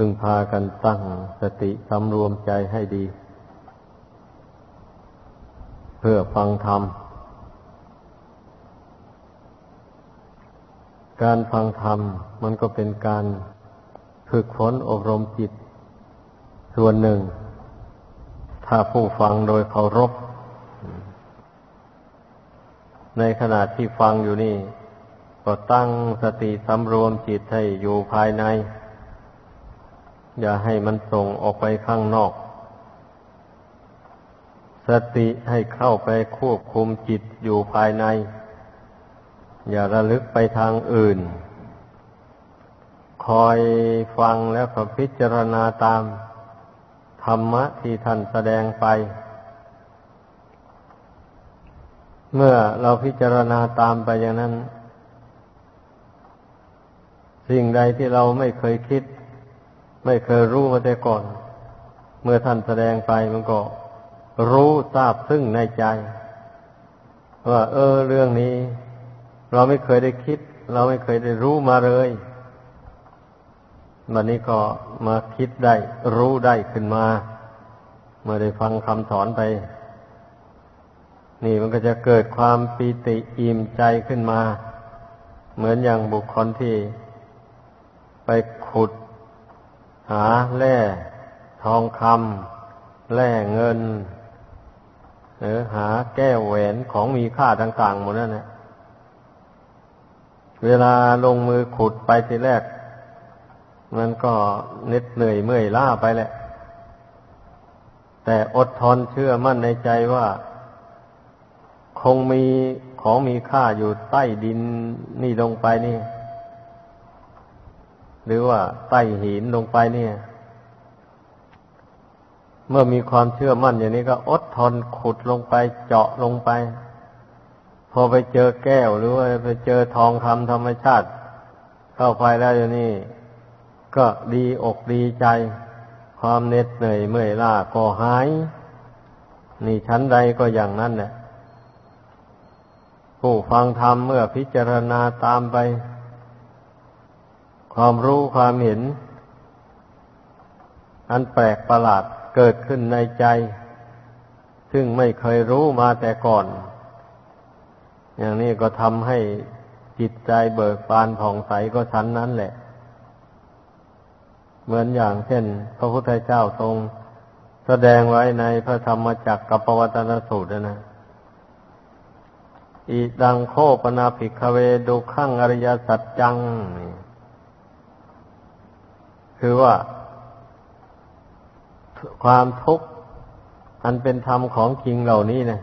พึงพากันตั้งสติสำรวมใจให้ดี เพื่อฟังธรรม การฟังธรรมมันก็เป็นการฝึกฝนอบรมจิต ส่วนหนึ่ง ถ้าผู้ฟังโดยเคารพ ในขณะที่ฟังอยู่นี่ ก็ตั้งสติสำรวมจิตให้อยู่ภายใน อย่าให้มันส่งออกไปข้างนอก สติให้เข้าไปควบคุมจิตอยู่ภายใน อย่าระลึกไปทางอื่น คอยฟังแล้วก็พิจารณาตาม ธรรมะที่ท่านแสดงไป เมื่อเราพิจารณาตามไปอย่างนั้น สิ่งใดที่เราไม่เคยคิด ไม่เคยรู้มาแต่ก่อน เมื่อท่านแสดงไปมันก็ รู้ทราบซึ่งในใจ ว่า เออ เรื่องนี้ เราไม่เคยได้คิด เราไม่เคยได้รู้มาเลยวันนี้ก็มาคิดได้ รู้ได้ขึ้นมา เมื่อได้ฟังคำสอนไป นี่มันก็จะเกิดความปีติอิ่มใจขึ้นมา เหมือนอย่างบุคคลที่ ไปขุด หาแร่ทองคำแร่เงิน หรือหาแก้วแหวนของมีค่าต่างๆหมดนั่นแหละเวลาลงมือขุดไปทีแรก มันก็เน็ดเหนื่อยเมื่อยล้าไปแหละ แต่อดทนเชื่อมั่นในใจว่า คงมีของมีค่าอยู่ใต้ดินนี่ลงไปนี่ หรือว่าใต้หินลงไปเนี่ย เมื่อมีความเชื่อมั่นอย่างนี้ก็อดทนขุดลงไปเจาะลงไป พอไปเจอแก้วหรือว่าไปเจอทองคำธรรมชาติ เข้าไปแล้วอย่างนี้ก็ดีอกดีใจ ความเหน็ดเหนื่อยเมื่อยล้าก็หาย นี่ชั้นใดก็อย่างนั้นแหละผู้ฟังธรรมเมื่อพิจารณาตามไป ความรู้ความเห็น อันแปลกประหลาดเกิดขึ้นในใจ ซึ่งไม่เคยรู้มาแต่ก่อน อย่างนี้ก็ทำให้จิตใจเบิกบานผ่องใสก็ชั้นนั้นแหละ เหมือนอย่างเช่น พระพุทธเจ้าทรงแสดงไว้ในพระธรรมจักรกับปวัตนสูตรนะอีดังโคปนาภิกเวดุขั้งอริยสัจจัง คือว่า ความทุกข์อันเป็นธรรมของจริงเหล่านี้นะ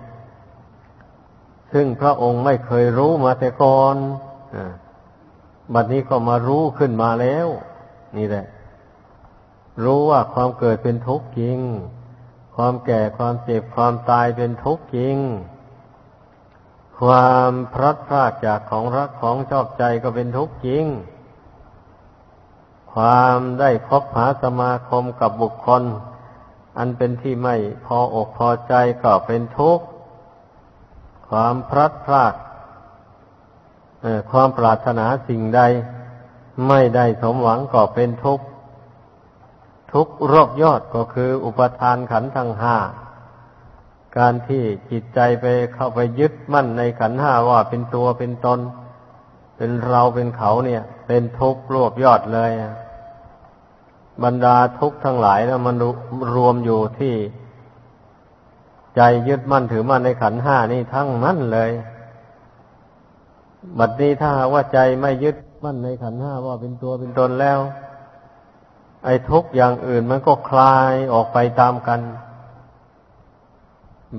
ซึ่งพระองค์ไม่เคยรู้มาแต่ก่อนบัดนี้ก็มารู้ขึ้นมาแล้ว นี่แหละ รู้ว่าความเกิดเป็นทุกข์จริง ความแก่ความเจ็บความตายเป็นทุกข์จริง ความพลัดพรากจากของรักของชอบใจก็เป็นทุกข์จริง ความได้พบหาสมาคมกับบุคคล อันเป็นที่ไม่พออกพอใจก็เป็นทุกข์ ความพลัดพรากความปรารถนาสิ่งใด ไม่ได้สมหวังก็เป็นทุกข์ ทุกรอบยอดก็คืออุปทานขันธ์ทั้งห้า การที่จิตใจไปเข้าไปยึดมั่นในขันธ์ห้าว่าเป็นตัวเป็นตน เป็นเราเป็นเขาเนี่ย เป็นทุกข์รวบยอดเลย บรรดาทุกข์ทั้งหลายนะมันรวมอยู่ที่ใจยึดมั่นถือมั่นในขันห้านี่ทั้งนั้นเลย บัดนี้ถ้าว่าใจไม่ยึดมั่นในขันห้าว่าเป็นตัวเป็นตนแล้ว ไอ้ทุกอย่างอื่นมันก็คลายออกไปตามกัน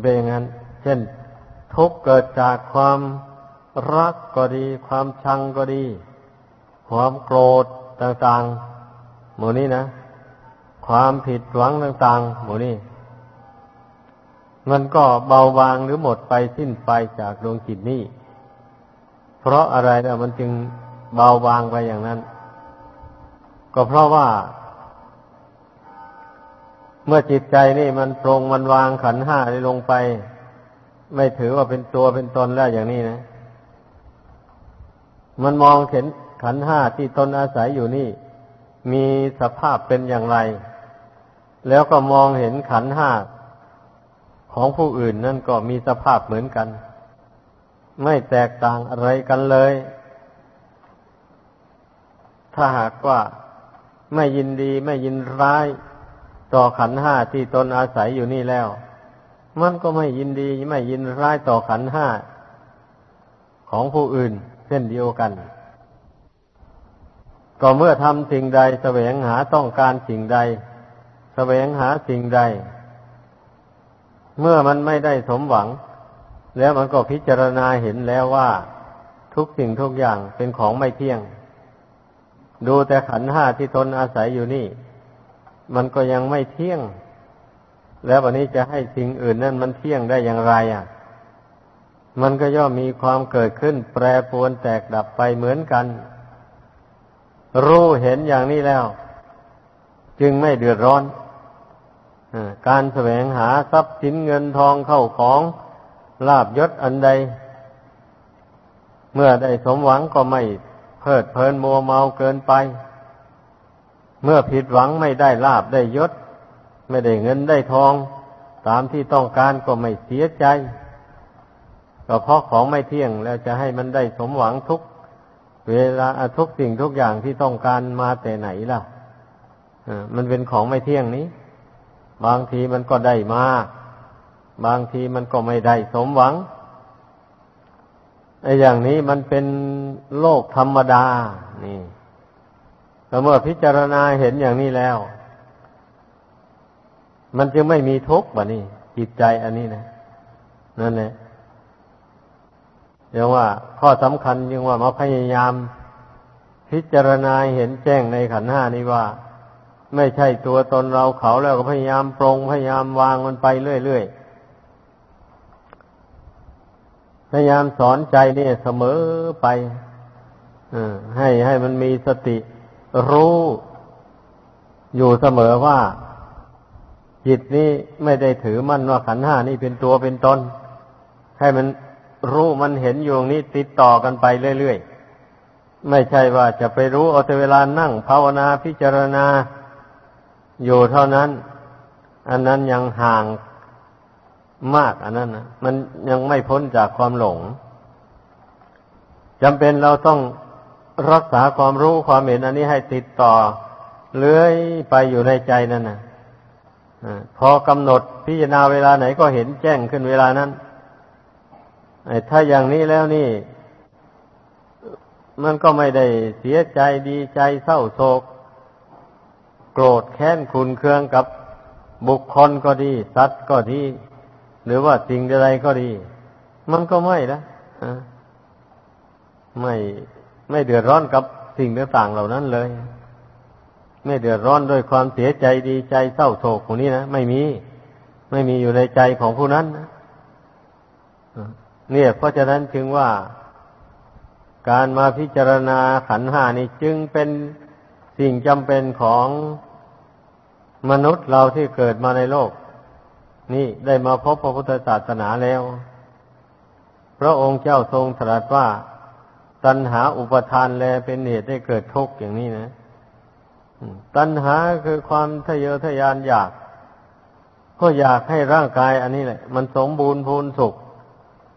เป็นอย่างนั้น เช่น ทุกเกิดจากความรักก็ดี ความชังก็ดี ความโกรธต่างๆหมู่นี้นะ ความผิดหวังต่างๆหมู่นี้ มันก็เบาบางหรือหมดไปสิ้นไปจากดวงจิตนี้ เพราะอะไรนะมันจึงเบาบางไปอย่างนั้น ก็เพราะว่า เมื่อจิตใจนี่มันปรงมันวางขันห้าลงไป ไม่ถือว่าเป็นตัวเป็นตนแล้วอย่างนี้นะมันมองเห็น ขันห้าที่ตนอาศัยอยู่นี่ มีสภาพเป็นอย่างไร แล้วก็มองเห็นขันห้าของผู้อื่นนั่นก็มีสภาพเหมือนกัน ไม่แตกต่างอะไรกันเลย ถ้าหากว่าไม่ยินดีไม่ยินร้าย ต่อขันห้าที่ตนอาศัยอยู่นี่แล้ว มันก็ไม่ยินดีไม่ยินร้ายต่อขันห้าของผู้อื่นเช่นเดียวกัน ก็เมื่อทำสิ่งใดแสวงหาต้องการสิ่งใด แสวงหาสิ่งใด เมื่อมันไม่ได้สมหวัง แล้วมันก็พิจารณาเห็นแล้วว่า ทุกสิ่งทุกอย่างเป็นของไม่เที่ยง ดูแต่ขันห้าที่ตนอาศัยอยู่นี่ มันก็ยังไม่เที่ยง แล้ววันนี้จะให้สิ่งอื่นนั่นมันเที่ยงได้อย่างไรอะ มันก็ย่อมมีความเกิดขึ้น แปรปรวนแตกดับไปเหมือนกัน รู้เห็นอย่างนี้แล้ว จึงไม่เดือดร้อนการแสวงหาทรัพย์สินเงินทองเข้าของลาบยศอันใด เมื่อได้สมหวังก็ไม่เพิดเพลินมัวเมาเกินไป เมื่อผิดหวังไม่ได้ลาบได้ยศ ไม่ได้เงินได้ทอง ตามที่ต้องการก็ไม่เสียใจ ก็เพราะของไม่เที่ยงแล้วจะให้มันได้สมหวังทุก เวลาทุกสิ่งทุกอย่างที่ต้องการมาแต่ไหนล่ะมันเป็นของไม่เที่ยงนี้ บางทีมันก็ได้มา บางทีมันก็ไม่ได้สมหวังไอ้อย่างนี้มันเป็นโลกธรรมดา นี่แต่เมื่อพิจารณาเห็นอย่างนี้แล้ว มันจึงไม่มีทุกข์บะนี่จิตใจอันนี้นะ นั่นแหละ ยังว่า ข้อสำคัญยังว่ามาพยายาม พิจารณาเห็นแจ้งในขันห้านี้ว่า ไม่ใช่ตัวตนเราเขาแล้วก็พยายามปรงพยายามวางมันไปเรื่อยๆพยายามสอนใจนี่เสมอไปให้ให้มันมีสติรู้ อยู่เสมอว่า จิตนี้ไม่ได้ถือมั่นว่าขันห้านี่เป็นตัวเป็นตนให้มัน รู้มันเห็นอยู่นี้ติดต่อกันไปเรื่อยๆ ไม่ใช่ว่าจะไปรู้เอาแต่เวลานั่งภาวนาพิจารณาอยู่เท่านั้น อันนั้นยังห่างมากอันนั้นนะมันยังไม่พ้นจากความหลงจำเป็นเราต้องรักษาความรู้ความเห็นอันนี้ให้ติดต่อเลื้อยไปอยู่ในใจนั่นนะพอกำหนดพิจารณาเวลาไหนก็เห็นแจ้งขึ้นเวลานั้น ถ้าอย่างนี้แล้วนี่ มันก็ไม่ได้เสียใจดีใจเศร้าโศก โกรธแค้นขุนเคืองกับบุคคลก็ดี สัตว์ก็ดี หรือว่าสิ่งใดก็ดี มันก็ไม่นะไม่ไม่เดือดร้อนกับสิ่งต่างๆเหล่านั้นเลย ไม่เดือดร้อนด้วยความเสียใจดีใจเศร้าโศกของนี้นะไม่มี ไม่มีอยู่ในใจของผู้นั้นนะ เนี่ย เพราะฉะนั้นจึงว่าการมาพิจารณาขันห้านี่จึงเป็นสิ่งจำเป็นของมนุษย์เราที่เกิดมาในโลก นี่ได้มาพบพระพุทธศาสนาแล้ว พระองค์เจ้าทรงตรัสว่า ตัณหาอุปทานแลเป็นเหตุให้เกิดทุกข์อย่างนี้นะตัณหาคือความทะเยอทะยานอยาก ก็อยากให้ร่างกายอันนี้แหละ มันสมบูรณ์พูนสุข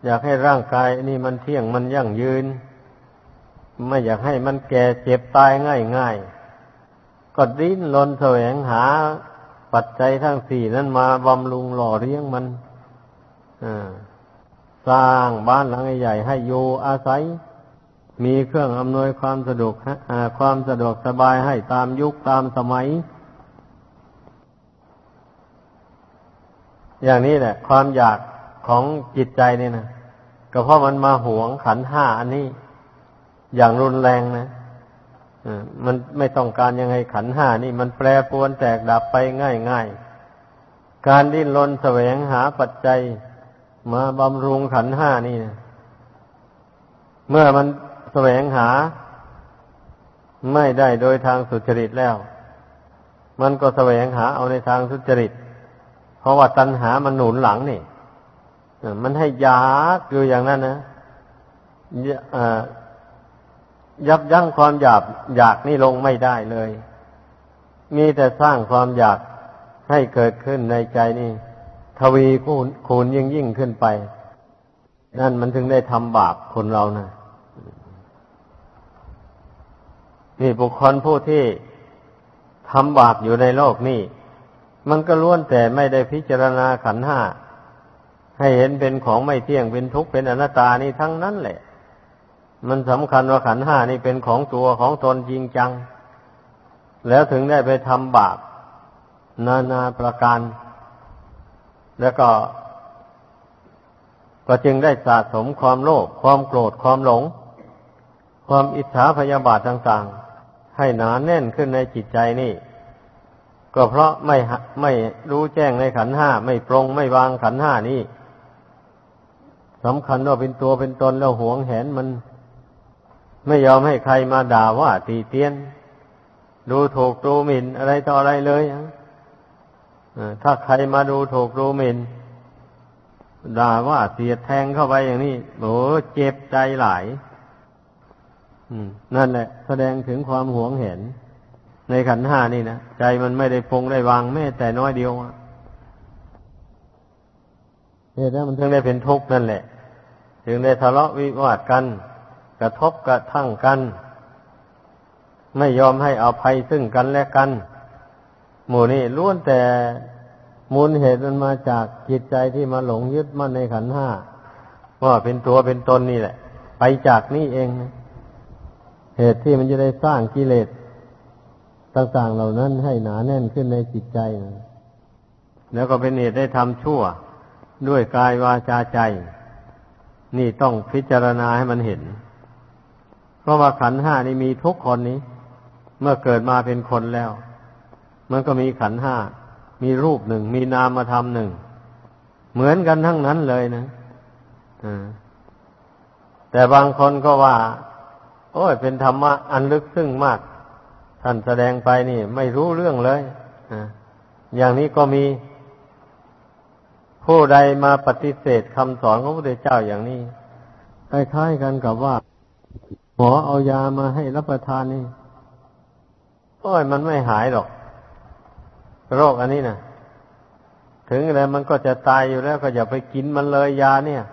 อยากให้ร่างกายนี่มันเที่ยงมันยั่งยืน ไม่อยากให้มันแก่เจ็บตายง่ายง่ายก็ดิ้นรนแสวงหาปัจจัยทั้งสี่นั้นมาบำรุงหล่อเลี้ยงมันสร้างบ้านหลังใหญ่ให้อยู่อาศัย มีเครื่องอำนวยความสะดวกความสะดวกสบายให้ตามยุคตามสมัย อย่างนี้แหละ ความอยาก ของจิตใจเนี่ยนะก็เพราะมันมาหวงขันห้าอันนี้ อย่างรุนแรงนะมันไม่ต้องการยังไงขันห้านี่ มันแปรปวนแตกดับไปง่ายง่ายการดิ้นรนแสวงหาปัจจัย มาบำรุงขันห้านี่นะเมื่อมันแสวงหา ไม่ได้โดยทางสุจริตแล้ว มันก็แสวงหาเอาในทางสุจริต เพราะว่าตัณหามันหนุนหลังนี่ มันให้ยากอยู่อย่างนั้นนะยับยั้งความอยากอยากนี่ลงไม่ได้เลย มีแต่สร้างความอยากให้เกิดขึ้นในใจนี่ ทวีคูณคูณยิ่งยิ่งขึ้นไป นั่นมันถึงได้ทำบาปคนเรานะนี่บุคคลผู้ที่ทำบาปอยู่ในโลกนี่ มันก็ล้วนแต่ไม่ได้พิจารณาขันห้า ให้เห็นเป็นของไม่เที่ยงเป็นทุกข์เป็นอนัตตานี่ทั้งนั้นแหละ มันสำคัญว่าขันห้านี่เป็นของตัวของตนจริงจัง แล้วถึงได้ไปทำบาปนานาประการ แล้วก็ ก็จึงได้สะสมความโลภความโกรธความหลง ความอิจฉาพยาบาทต่าง ๆ ให้หนาแน่นขึ้นในจิตใจนี่ ก็เพราะไม่ไม่รู้แจ้งในขันห้าไม่ปรงไม่วางขันห้านี้ สำคัญว่าเป็นตัวเป็นตนแล้วหวงแหนมัน ไม่ยอมให้ใครมาด่าว่าตีเตียน ดูถูกดูหมิ่นอะไรต่ออะไรเลยถ้าใครมาดูถูกดูหมิ่นด่าว่าเสียดแทงเข้าไปอย่างนี้โอ้เจ็บใจหลายนั่นแหละ แสดงถึงความหวงเห็น ในขันห้านี่นะใจมันไม่ได้พงได้วางแม้แต่น้อยเดียว เหตุนั้นมันถึงได้เป็นทุกข์นั่นแหละ ถึงได้ทะเลาะวิวาทกัน กระทบกระทั่งกัน ไม่ยอมให้อภัยซึ่งกันและกัน หมู่นี้ล้วนแต่มูลเหตุมันมาจากจิตใจที่มาหลงยึดมั่นในขันห้าว่าเป็นตัวเป็นตนนี่แหละ ไปจากนี่เองเหตุที่มันจะได้สร้างกิเลสต่างๆเหล่านั้นให้หนาแน่นขึ้นในจิตใจแล้วก็เป็นเหตุได้ทำชั่ว ด้วยกายวาจาใจ นี่ต้องพิจารณาให้มันเห็น เพราะว่าขันห้านี่มีทุกคนนี้ เมื่อเกิดมาเป็นคนแล้ว มันก็มีขันห้า มีรูปหนึ่ง มีนามธรรมหนึ่ง เหมือนกันทั้งนั้นเลยนะแต่บางคนก็ว่า โอ้ยเป็นธรรมะอันลึกซึ้งมาก ท่านแสดงไปนี่ ไม่รู้เรื่องเลยอย่างนี้ก็มี ผู้ใดมาปฏิเสธคำสอนของพระพุทธเจ้าอย่างนี้คล้ายๆกันกับว่าหมอเอายามาให้รับประทานนี่โอ้ยมันไม่หายหรอก โรคอันนี้นะถึงอะไรมันก็จะตายอยู่แล้วก็อย่าไปกินมันเลยยาเนี่ย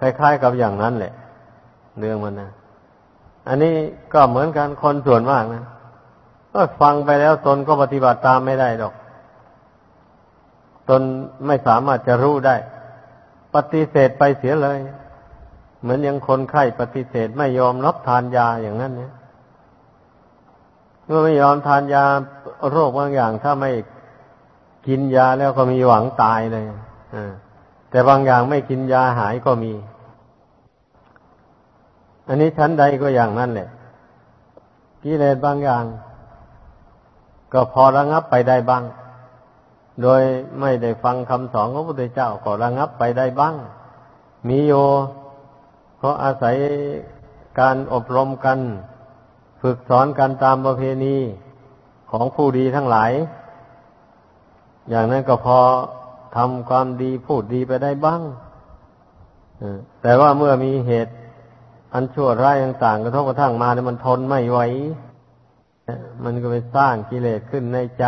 คล้ายๆกับอย่างนั้นแหละ เรื่องมันนะอันนี้ก็เหมือนกันคนส่วนมากนะก็ฟังไปแล้วตนก็ปฏิบัติตามไม่ได้หรอก ตนไม่สามารถจะรู้ได้ ปฏิเสธไปเสียเลย เหมือนยังคนไข้ปฏิเสธไม่ยอมรับทานยาอย่างนั้นเนี่ยเมื่อไม่ยอมทานยาโรคบางอย่าง ถ้าไม่กินยาแล้วก็มีหวังตายเลยแต่บางอย่างไม่กินยาหายก็มี อันนี้ชั้นใดก็อย่างนั้นแหละ กิเลสบางอย่าง ก็พอระงับไปได้บ้าง โดยไม่ได้ฟังคำสอนของพระพุทธเจ้าก็ระงับไปได้บ้าง มีโยเพราะอาศัยการอบรมกัน ฝึกสอนกันตามประเพณีของผู้ดีทั้งหลาย อย่างนั้นก็พอทำความดีพูดดีไปได้บ้างแต่ว่าเมื่อมีเหตุ อันชั่วร้ายต่างๆกระทบกระทั่งมาเนี่ยมันทนไม่ไหวมันก็ไปสร้างกิเลสขึ้นในใจ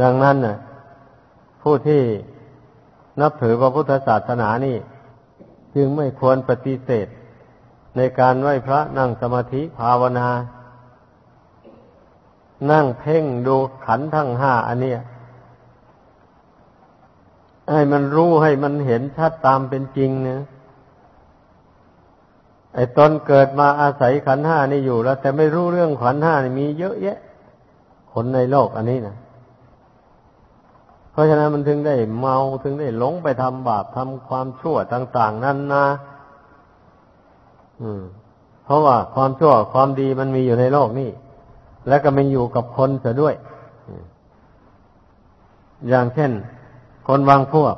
ดังนั้นน่ะผู้ที่นับถือพระพุทธศาสนานี่ จึงไม่ควรปฏิเสธ ในการไหว้พระนั่งสมาธิภาวนา นั่งเพ่งดูขันทั้งห้าอันเนี้ยให้มันรู้ให้มันเห็นชัดตามเป็นจริงเนี่ยไอ้ตอนเกิดมาอาศัยขันห้านี่อยู่แล้ว แต่ไม่รู้เรื่องขันห้านี่มีเยอะแยะ คนในโลกอันนี้นะ เพราะฉะนั้นมันถึงได้เมาถึงได้หลงไปทำบาปทำความชั่วต่าง ๆ นั่นนะอืม เพราะว่าความชั่วความดีมันมีอยู่ในโลกนี่และก็มันอยู่กับคนเสียด้วย อย่างเช่น คนบางพวก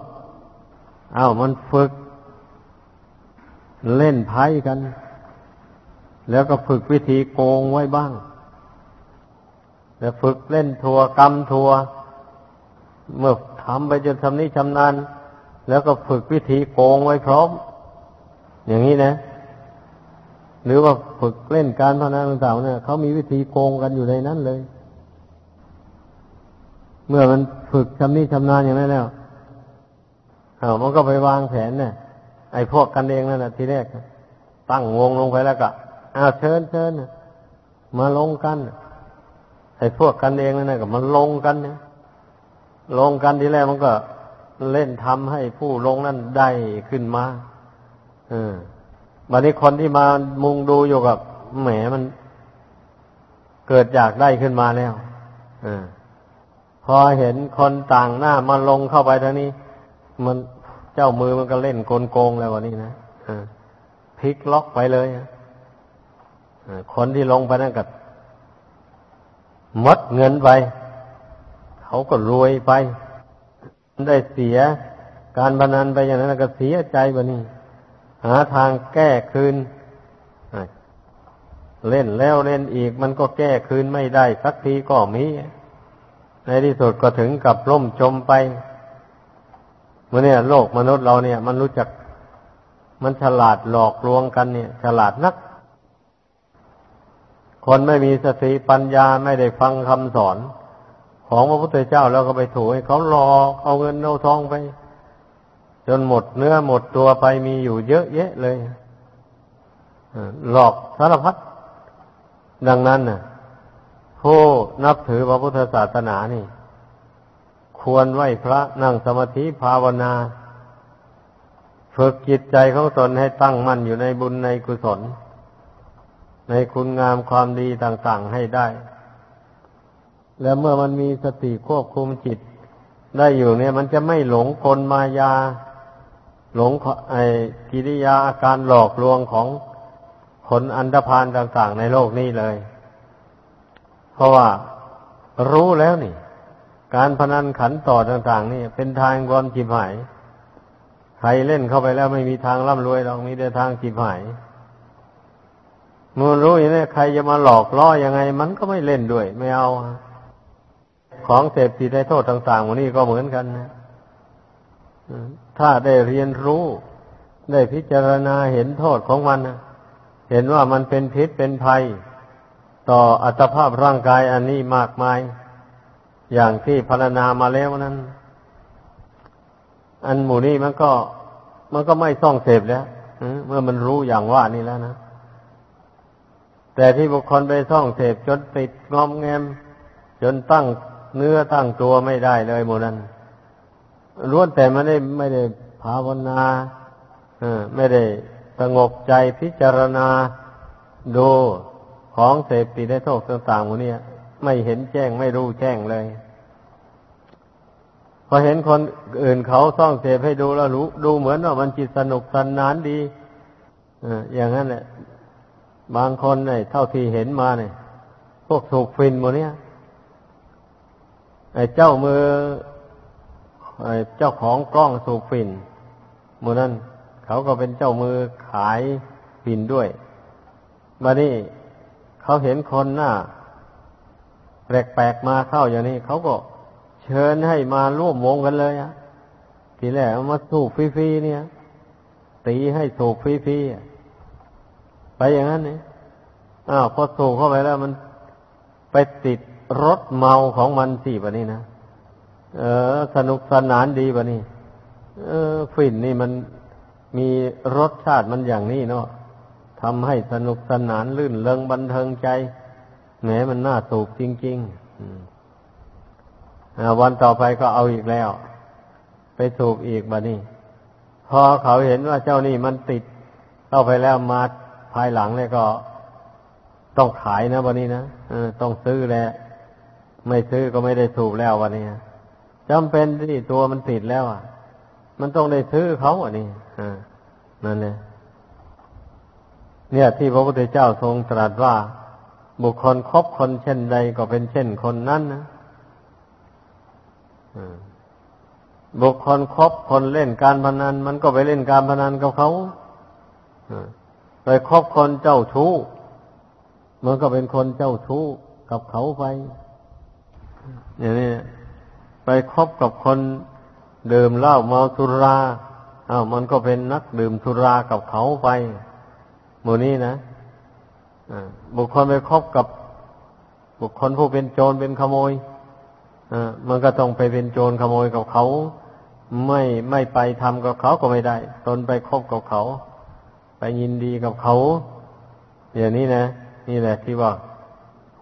เอา้ามันฝึก เล่นไพ่กัน แล้วก็ฝึกวิธีโกงไว้บ้าง แล้วฝึกเล่นทัวกรรมทัว เมื่อทำไปจนทำนี้ชำนาญแล้วก็ฝึกวิธีโกงไว้พร้อม อย่างนี้นะ หรือว่าฝึกเล่นการพนันต่างๆเนี่ยเขามีวิธีโกงกันอยู่ในนั้นเลย เมื่อมันฝึกชำนิชำนาญอย่างนั้นแล้วเอามันก็ไปวางแผนเนี่ยไอ้พวกกันเองนั่นแหละทีแรกตั้งวงลงไปแล้วก็อาเชิญเชิญมาลงกันไอ้พวกกันเองนั่นแหละก็มันลงกันเนี่ย ลงกันทีแรกมันก็เล่นทำให้ผู้ลงนั่นได้ขึ้นมาเออวันนี้คนที่มามุงดูอยู่กับแหมมัน เกิดอยากได้ขึ้นมาแล้วอพอเห็นคนต่างหน้ามาลงเข้าไปทางนี้ มันเจ้ามือมันก็เล่นโกงโกงแล้ววันนี้นะพลิกล็อกไปเลยคนที่ลงไปนั่นก็มดเงินไป เขาก็รวยไป ได้เสียการพนันไปอย่างนั้นก็เสียใจวันนี้หาทางแก้คืนเล่นแล้วเล่นอีกมันก็แก้คืนไม่ได้สักทีก็มีในที่สุดก็ถึงกับล่มจมไปเมื่อเนี่ยโลกมนุษย์เราเนี่ย มันรู้จักมันฉลาดหลอกลวงกันเนี่ย ฉลาดนัก คนไม่มีสติปัญญาไม่ได้ฟังคำสอน ของพระพุทธเจ้าแล้วก็ไปถูให้เขาหลอกเอาเงินเอาทองไป จนหมดเนื้อหมดตัวไปมีอยู่เยอะแยะเลยหลอกสารพัดดังนั้นน่ะผู้นับถือพระพุทธศาสนานี่ ควรไหวพระนั่งสมาธิภาวนา ฝึกจิตใจของตนให้ตั้งมั่นอยู่ในบุญในกุศล ในคุณงามความดีต่างๆให้ได้ แล้วเมื่อมันมีสติควบคุมจิต ได้อยู่เนี่ย มันจะไม่หลงกลมายา หลงไอ้กิริยาอาการหลอกลวงของคนอันธพาลต่าง ๆ ในโลกนี้เลย เพราะว่ารู้แล้วนี่ การพนันขันต่อต่าง ๆ นี่ เป็นทางความจิบหายใครเล่นเข้าไปแล้วไม่มีทางร่ำรวยหรอกมีแต่ทางจิบหายมันรู้อย่างนี้ใครจะมาหลอกล่อยังไง มันก็ไม่เล่นด้วย ไม่เอา ของเสพติดในโทษต่างๆวันนี้ก็เหมือนกันนะถ้าได้เรียนรู้ ได้พิจารณาเห็นโทษของมันเห็นว่ามันเป็นพิษเป็นภัย ต่ออัตภาพร่างกายอันนี้มากมาย อย่างที่พรรณนามาแล้วนั้น อันหมู่นี้มันก็ มันก็ไม่ส่องเสพแล้วเมื่อมันรู้อย่างว่านี่แล้วนะแต่ที่บุคคลไปส่องเสพจนติดงอมแงม จนตั้ง เนื้อตั้งตัวไม่ได้เลยหมู่นั้นล้วนแต่ไม่ได้ไม่ได้ภาวนาไม่ได้สงบใจพิจารณาดูของเสพติดในโทษต่างๆพวกนี้ไม่เห็นแจ้งไม่รู้แจ้งเลย พอเห็นคนอื่นเขาซ่องเสพให้ดูแล้วรู้ดูเหมือนว่ามันจิตสนุกสนานดีอย่างนั้นแหละบางคนเนี่ยเท่าที่เห็นมาเนี่ย พวกถูกฟินหมดเนี่ย ไอ้เจ้ามือไอ้เจ้าของกล้องสูบฝิ่นมือนั้นเขาก็เป็นเจ้ามือขายฝิ่นด้วยมานี่เขาเห็นคนหน้าแปลกๆมาเข้าอย่างนี้เขาก็เชิญให้มาร่วมวงกันเลยอะทีแรกมาสูบฟรีๆเนี่ย ตีให้สูบฟรีๆไปอย่างนั้นนี่อ้าวพอสูบเข้าไปแล้วมันไปติด รถเมาของมันสิบบนี้นะเออ สนุกสนานดีวะนี่เออฝิ่นนี่มันมีรสชาติมันอย่างนี้เนาะทำให้สนุกสนานลื่นเริงบันเทิงใจแหมมันน่าสูบจริงๆวันต่อไปก็เอาอีกแล้ว ไปสูบอีกบะนี่พอเขาเห็นว่าเจ้านี่มันติดเข้าไปแล้วมาภายหลังเลยก็ต้องขายนะวันนี้นะต้องซื้อแล้ว ไม่ซื้อก็ไม่ได้สูบแล้ววันนี้จำเป็นที่ตัวมันติดแล้วอะ มันต้องได้ซื้อเขาอะนี่อ่านั่นเนี่ยเนี่ยที่พระพุทธเจ้าทรงตรัสว่า บุคคลคบคนเช่นใดก็เป็นเช่นคนนั้นนะบุคคลคบคนเล่นการพนัน มันก็ไปเล่นการพนันกับเขาไปคบคนเจ้าชู้มันก็เป็นคนเจ้าชู้กับเขาไป อย่างนี้ไปคบกับคนดื่มเหล้าเมาสุราอ้าวมันก็เป็นนักดื่มสุรากับเขาไปหมู่นี้นะบุคคลไปคบกับบุคคลผู้เป็นโจรเป็นขโมยมันก็ต้องไปเป็นโจรขโมยกับเขา ไม่ไม่ไปทำกับเขาก็ไม่ได้ ตนไปคบกับเขา ไปยินดีกับเขาอย่างนี้นะ นี่แหละที่ว่า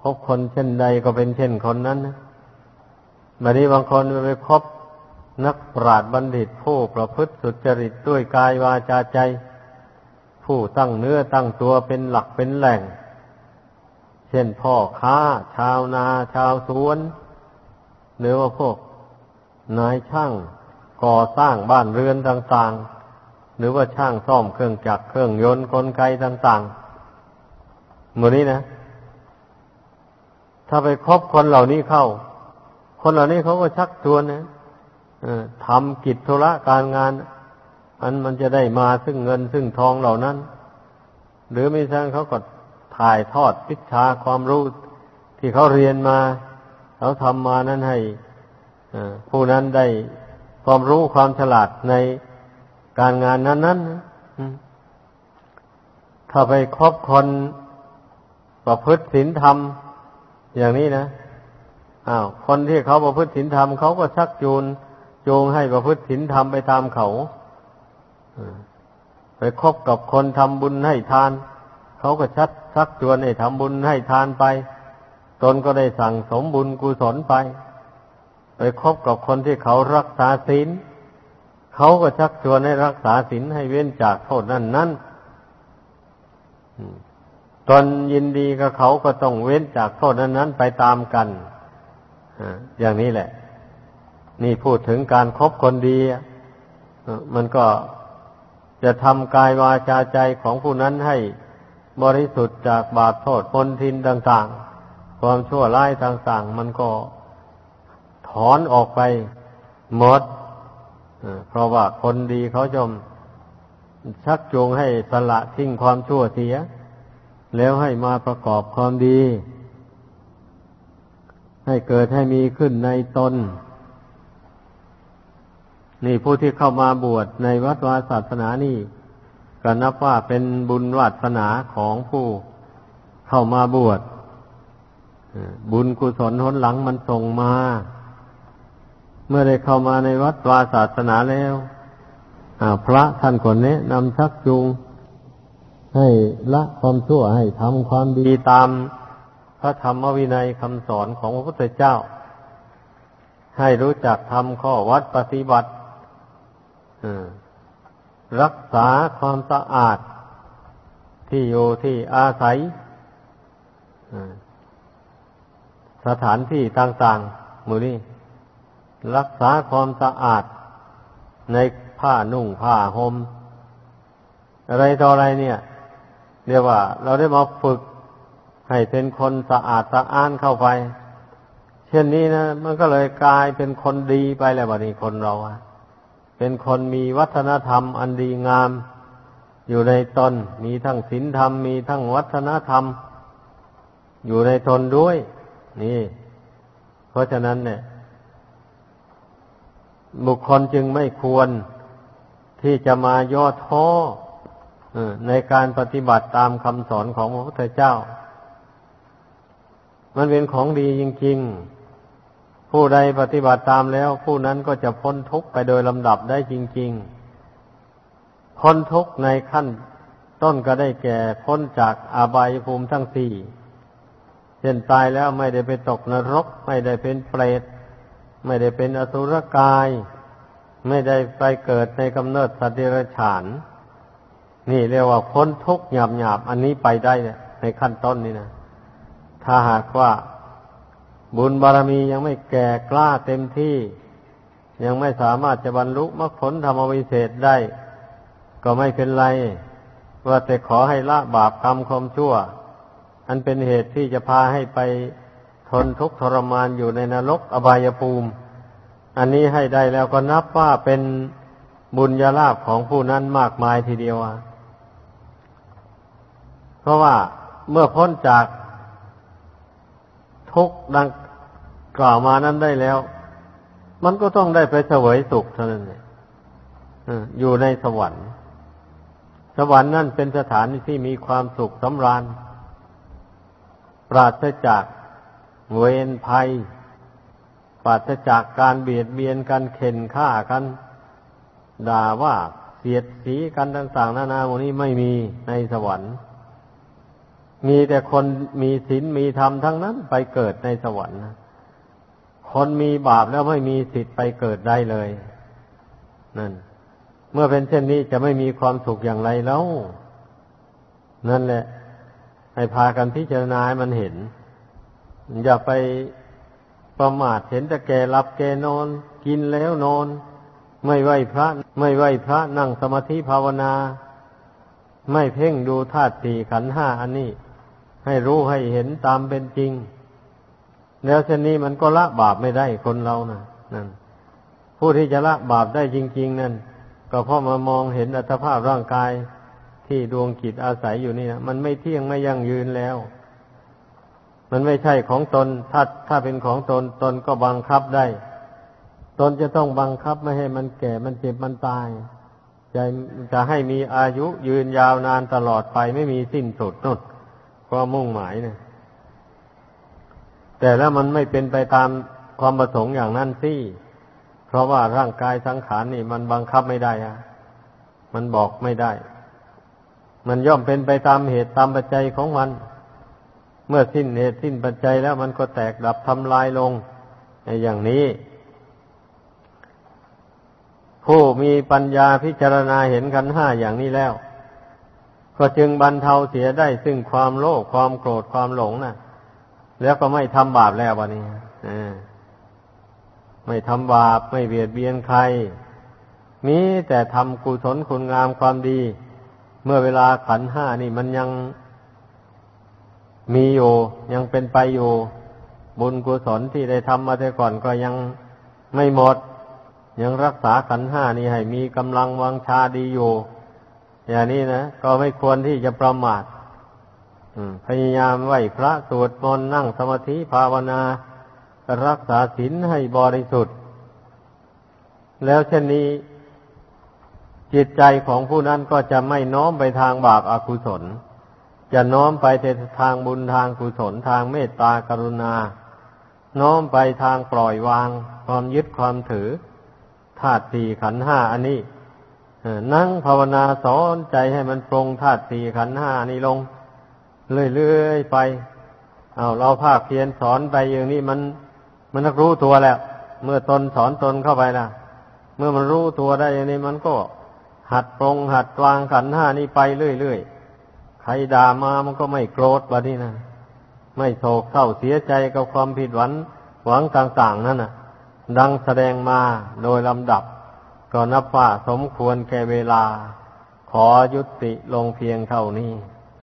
คบคนเช่นใดก็เป็นเช่นคนนั้นนะ บัดนี้บางคนไปคบนักปราชญ์บัณฑิตผู้ประพฤติสุจริตด้วยกายวาจาใจ ผู้ตั้งเนื้อตั้งตัวเป็นหลักเป็นแหล่ง เช่นพ่อค้า ชาวนา ชาวสวน หรือว่าพวกนายช่างก่อสร้างบ้านเรือนต่างๆ หรือว่าช่างซ่อมเครื่องจักรเครื่องยนต์กลไกต่างๆหมดนี้นะ ถ้าไปคบคนเหล่านี้เข้า คนเหล่านี้เขาก็ชักชวนนะทำกิจธุระการงาน อันมันจะได้มาซึ่งเงินซึ่งทองเหล่านั้น หรือไม่ใช่เขาก็ถ่ายทอดวิชาความรู้ที่เขาเรียนมาเขาทำมานั้นให้ผู้นั้นได้ความรู้ความฉลาดในการงานนั้นๆถ้าไปครอบคนประพฤติศีลธรรมอย่างนี้นะ อ้าวคนที่เขาประพฤติศีลธรรมเขาก็ชักจูนจูงให้ประพฤติศีลธรรมไปตามเขาไปคบกับคนทำบุญให้ทาน เขาก็ชักชักชวนให้ทำบุญให้ทานไป ตนก็ได้สั่งสมบุญกุศลไป ไปคบกับคนที่เขารักษาศีลเขาก็ชักชวนให้รักษาศีลให้เว้นจากโทษนั่นนั่นตนยินดีกับเขาก็ต้องเว้นจากโทษนั้นนั้นไปตามกัน อย่างนี้แหละ นี่พูดถึงการครบคนดีมันก็จะทำกายวาจาใจของผู้นั้นให้บริสุทธิ์จากบาปโทษมนทินต่าง ๆ ความชั่วร้ายต่างๆ มันก็ถอนออกไปหมดเพราะว่าคนดีเขาจมชักจูงให้สละทิ้งความชั่วเสีย แล้วให้มาประกอบความดี ให้เกิดให้มีขึ้นในตน นี่ผู้ที่เข้ามาบวชในวัดวาศาสนานี่ก็นับว่าเป็นบุญวัสนาของผู้เข้ามาบวชบุญกุศลหนหลังมันส่งมา เมื่อได้เข้ามาในวัดวาศาสนาแล้วพระท่านคนนี้นำชักจูงให้ละความชั่วให้ทำความดีตาม พระธรรมวินัยคำสอนของพระพุทธเจ้า ให้รู้จักทำข้อวัดปฏิบัติรักษาความสะอาด ที่อยู่ที่อาศัยสถานที่ต่างๆ มือนี้รักษาความสะอาด ในผ้านุ่งผ้าหม่มอะไรต่ออะไรเนี่ย เรียกว่า เราได้มาฝึก ให้เป็นคนสะอาดสะอ้านเข้าไป เช่นนี้นะมันก็เลยกลายเป็นคนดีไปแล้ววันนี้คนเราอะเป็นคนมีวัฒนธรรมอันดีงาม อยู่ในตนมีทั้งศีลธรรม มีทั้งวัฒนธรรม อยู่ในตนด้วย นี่ เพราะฉะนั้นเนี่ย บุคคลจึงไม่ควรที่จะมาย่อท้อในการปฏิบัติตามคำสอนของพระพุทธเจ้า มันเป็นของดีจริง ๆ ผู้ใดปฏิบัติตามแล้ว ผู้นั้นก็จะพ้นทุกข์ไปโดยลำดับได้จริง ๆ พ้นทุกข์ในขั้นต้นก็ได้แก่พ้นจากอาบายภูมิทั้งสี่เช่นตายแล้วไม่ได้ไปตกนรก ไม่ได้เป็นเปรตไม่ได้เป็นอสุรกาย ไม่ได้ไปเกิดในกำเนิดสัตว์เดรัจฉาน นี่เรียกว่าพ้นทุกข์หยาบหยาบอันนี้ไปได้ในขั้นต้นนี่นะ ถ้าหากว่าบุญบารมียังไม่แก่กล้าเต็มที่ ยังไม่สามารถจะบรรลุมรรคผลธรรมวิเศษได้ ก็ไม่เป็นไร ว่าแต่ขอให้ละบาปกรรมความชั่ว อันเป็นเหตุที่จะพาให้ไปทนทุกข์ทรมานอยู่ในนรกอบายภูมิ อันนี้ให้ได้แล้วก็นับว่าเป็นบุญญาลาภของผู้นั้นมากมายทีเดียวเพราะว่าเมื่อพ้นจาก ทุกข์ดังกล่าวมานั้นได้แล้ว มันก็ต้องได้ไปเสวยสุขเท่านั้นอยู่ในสวรรค์ สวรรค์นั่นเป็นสถานที่มีความสุขสำราญ ปราศจากเวรภัย ปราศจากการเบียดเบียนกันเข็นฆ่ากัน ด่าว่าเสียดสีกันต่าง ๆ นานาโมนี้ไม่มีในสวรรค์ มีแต่คนมีศีลมีธรรมทั้งนั้นไปเกิดในสวรรค์คนมีบาปแล้วไม่มีสิทธิ์ไปเกิดได้เลย นั่น เมื่อเป็นเช่นนี้จะไม่มีความสุขอย่างไรแล้ว นั่นแหละ ให้พากันพิจารณาให้มันเห็น อย่าไปประมาทเห็นแต่แกหลับแกนอน กินแล้วนอน ไม่ไหวพระ ไม่ไหวพระนั่งสมาธิภาวนา ไม่เพ่งดูธาตุสี่ขันห้าอันนี้ ให้รู้ให้เห็นตามเป็นจริง แล้วเช่นนี้มันก็ละบาปไม่ได้คนเรานะนั่นผู้ที่จะละบาปได้จริง ๆ นั่น ก็เพราะมามองเห็นอัตภาพร่างกายที่ดวงจิตอาศัยอยู่นี่นะมันไม่เที่ยงไม่ยั่งยืนแล้ว มันไม่ใช่ของตน ถ้าถ้าเป็นของตนตนก็บังคับได้ ตนจะต้องบังคับไม่ให้มันแก่มันเจ็บมันตายจะจะให้มีอายุยืนยาวนานตลอดไปไม่มีสิ้นสุดนุ่น ความมุ่งหมายเนี่ยแต่แล้วมันไม่เป็นไปตามความประสงค์อย่างนั้นสิเพราะว่าร่างกายสังขารนี่ มันบังคับไม่ได้อะมันบอกไม่ได้ มันย่อมเป็นไปตามเหตุตามปัจจัยของมัน เมื่อสิ้นเหตุสิ้นปัจจัยแล้วมันก็แตกดับทำลายลงอย่างนี้ผู้มีปัญญาพิจารณาเห็นขันห้าอย่างนี้แล้ว ก็จึงบรรเทาเสียได้ซึ่งความโลภความโกรธความหลงนะ่ะ แล้วก็ไม่ทำบาปแล้ววันนี้ไม่ทำบาปไม่เบียดเบียนใคร มีแต่ทำกุศลคุณงามความดี เมื่อเวลาขันห้านี่มันยังมีอยู่ ยังเป็นไปอยู่ บุญกุศลที่ได้ทำมาแต่ก่อนก็ยังไม่หมด ยังรักษาขันห้านี่ให้มีกำลังวังชาดีอยู่ อย่างนี้นะก็ไม่ควรที่จะประมาทพยายามไหวพระสวดมนต์นั่งสมาธิภาวนา รักษาศีลให้บริสุทธิ์ แล้วเช่นนี้ จิตใจของผู้นั้นก็จะไม่น้อมไปทางบาปอากุศล จะน้อมไปทางบุญทางกุศลทางเมตตากรุณา น้อมไปทางปล่อยวาง ความยึดความถือธาตุสี่ขันห้าอันนี้ นั่งภาวนาสอนใจให้มันปรงธาตุสี่ขันห้านี้ลง เรื่อยๆไป เอาเราภาคเพียนสอนไปอย่างนี้มัน มันรู้ตัวแล้ว เมื่อตนสอนตนเข้าไปนะเมื่อมันรู้ตัวได้อย่างนี้มันก็ หัดปรงหัดวางขันห้านี้ไปเรื่อยๆใครด่ามามันก็ไม่โกรธบะนี่นะไม่โศกเศร้าเสียใจกับความผิดหวังหวังต่าง ๆ นั่นนะดังแสดงมาโดยลำดับ ก็นับว่าสมควรแก่เวลา ขอยุติลงเพียงเท่านี้